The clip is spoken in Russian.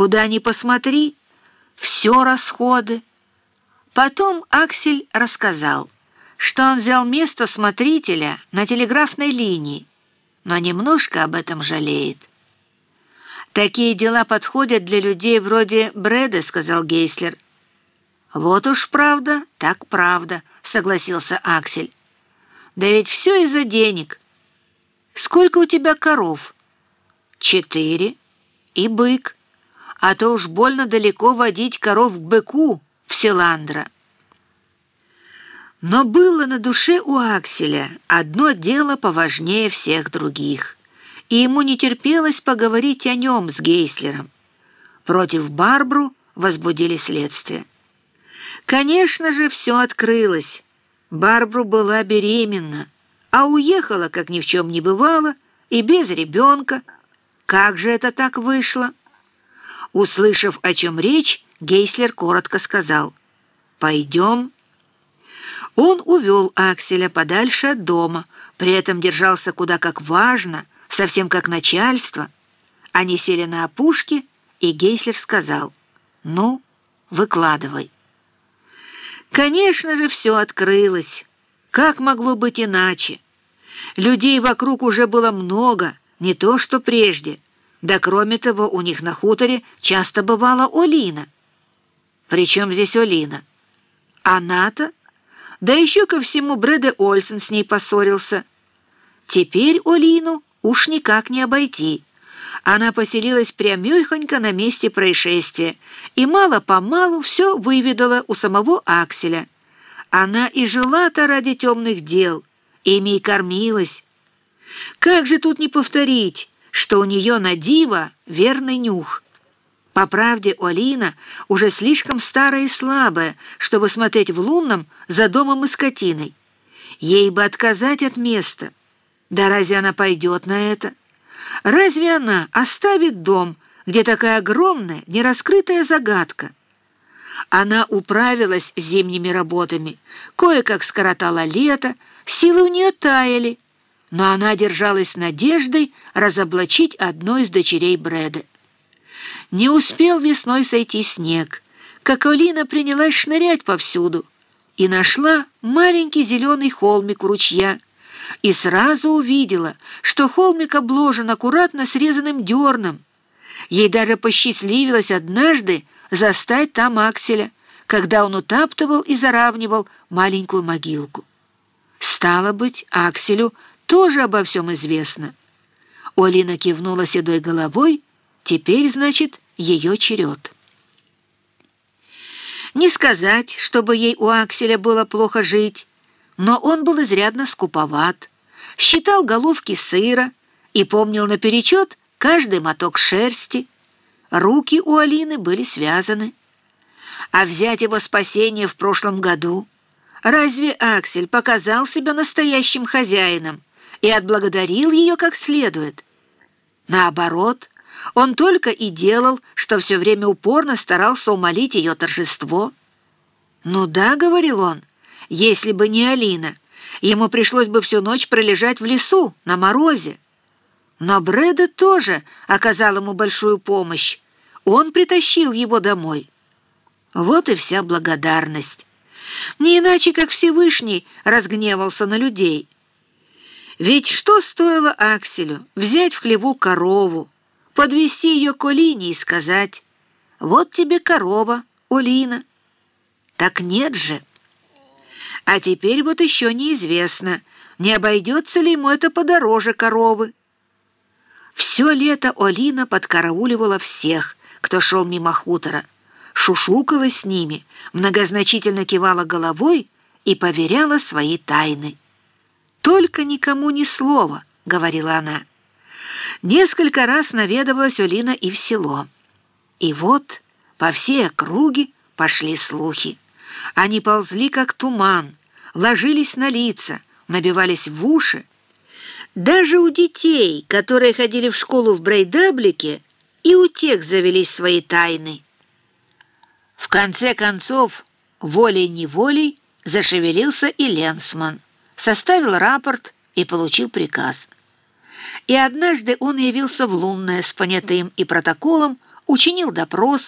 Куда ни посмотри, все расходы. Потом Аксель рассказал, что он взял место смотрителя на телеграфной линии, но немножко об этом жалеет. «Такие дела подходят для людей вроде Брэда», — сказал Гейслер. «Вот уж правда, так правда», — согласился Аксель. «Да ведь все из-за денег. Сколько у тебя коров?» «Четыре. И бык. А то уж больно далеко водить коров к быку в Селандра». Но было на душе у Акселя одно дело поважнее всех других, и ему не терпелось поговорить о нем с Гейслером. Против Барбру возбудили следствие. Конечно же, все открылось. Барбру была беременна, а уехала, как ни в чем не бывало, и без ребенка. Как же это так вышло? Услышав, о чем речь, Гейслер коротко сказал «Пойдем». Он увел Акселя подальше от дома, при этом держался куда как важно, совсем как начальство. Они сели на опушке, и Гейслер сказал «Ну, выкладывай». Конечно же, все открылось. Как могло быть иначе? Людей вокруг уже было много, не то что прежде. Да кроме того, у них на хуторе часто бывала Олина. Причем здесь Олина? Она-то? Да еще ко всему Брэде Ольсен с ней поссорился. Теперь Олину уж никак не обойти. Она поселилась прямехонько на месте происшествия и мало-помалу все выведала у самого Акселя. Она и жила-то ради темных дел, ими и кормилась. Как же тут не повторить, что у нее на диво верный нюх? По правде, Олина уже слишком старая и слабая, чтобы смотреть в лунном за домом и скотиной. Ей бы отказать от места. Да разве она пойдет на это? Разве она оставит дом, где такая огромная, нераскрытая загадка? Она управилась с зимними работами, кое-как скоротала лето, силы у нее таяли, но она держалась надеждой разоблачить одну из дочерей Брэда. Не успел весной сойти снег, как Олина принялась шнырять повсюду и нашла маленький зеленый холмик у ручья, и сразу увидела, что холмик обложен аккуратно срезанным дерном. Ей даже посчастливилось однажды застать там Акселя, когда он утаптывал и заравнивал маленькую могилку. Стало быть, Акселю тоже обо всем известно. Олина кивнула седой головой, теперь, значит, ее черед. Не сказать, чтобы ей у Акселя было плохо жить, но он был изрядно скуповат, считал головки сыра и помнил наперечет каждый моток шерсти. Руки у Алины были связаны. А взять его спасение в прошлом году? Разве Аксель показал себя настоящим хозяином и отблагодарил ее как следует? Наоборот, он только и делал, что все время упорно старался умолить ее торжество. «Ну да», — говорил он, если бы не Алина, ему пришлось бы всю ночь пролежать в лесу, на морозе. Но Брэда тоже оказал ему большую помощь. Он притащил его домой. Вот и вся благодарность. Не иначе, как Всевышний разгневался на людей. Ведь что стоило Акселю взять в хлеву корову, подвести ее к Олине и сказать «Вот тебе корова, Олина». Так нет же. А теперь вот еще неизвестно, не обойдется ли ему это подороже коровы. Все лето Олина подкарауливала всех, кто шел мимо хутора, шушукалась с ними, многозначительно кивала головой и поверяла свои тайны. «Только никому ни слова», — говорила она. Несколько раз наведывалась Олина и в село. И вот по всей округе пошли слухи. Они ползли, как туман, ложились на лица, набивались в уши. Даже у детей, которые ходили в школу в Брейдаблике, и у тех завелись свои тайны. В конце концов, волей-неволей зашевелился и Ленсман, составил рапорт и получил приказ. И однажды он явился в Лунное с понятым и протоколом учинил допрос,